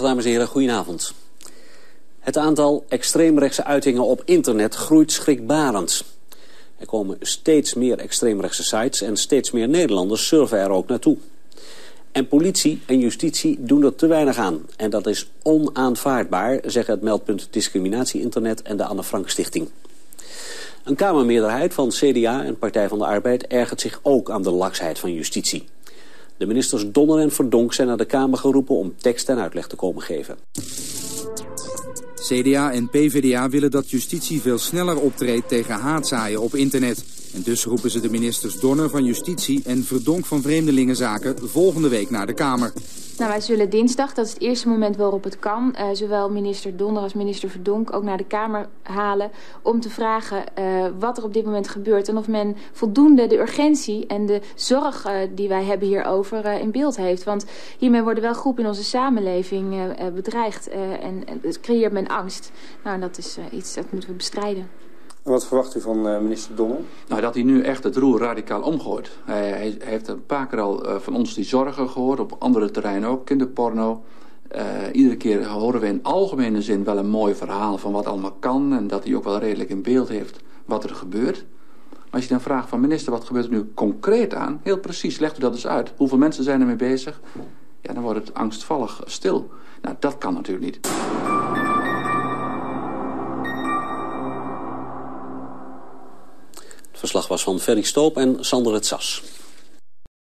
Dames en heren, goedenavond. Het aantal extreemrechtse uitingen op internet groeit schrikbarend. Er komen steeds meer extreemrechtse sites en steeds meer Nederlanders surfen er ook naartoe. En politie en justitie doen er te weinig aan. En dat is onaanvaardbaar, zeggen het meldpunt Discriminatie Internet en de Anne Frank Stichting. Een Kamermeerderheid van CDA en Partij van de Arbeid ergert zich ook aan de laksheid van justitie. De ministers Donner en Verdonk zijn naar de Kamer geroepen om tekst en uitleg te komen geven. CDA en PvdA willen dat justitie veel sneller optreedt tegen haatzaaien op internet. En dus roepen ze de ministers Donner van Justitie en Verdonk van Vreemdelingenzaken volgende week naar de Kamer. Nou, wij zullen dinsdag, dat is het eerste moment waarop het kan... Uh, zowel minister Donner als minister Verdonk ook naar de Kamer halen... om te vragen uh, wat er op dit moment gebeurt... en of men voldoende de urgentie en de zorg uh, die wij hebben hierover in beeld heeft. Want hiermee worden wel groepen in onze samenleving bedreigd... en het creëert men angst. Nou, dat is iets dat moeten we bestrijden. Wat verwacht u van uh, minister Donner? Nou, dat hij nu echt het roer radicaal omgooit. Hij, heeft een paar keer al uh, van ons die zorgen gehoord, op andere terreinen ook, kinderporno. Uh, iedere keer horen we in algemene zin wel een mooi verhaal van wat allemaal kan... en dat hij ook wel redelijk in beeld heeft wat er gebeurt. Maar als je dan vraagt van minister, wat gebeurt er nu concreet aan? Heel precies, legt u dat eens uit. Hoeveel mensen zijn ermee bezig? Ja, dan wordt het angstvallig stil. Nou, dat kan natuurlijk niet. Verslag was van Ferry Stoop en Sander het Sas.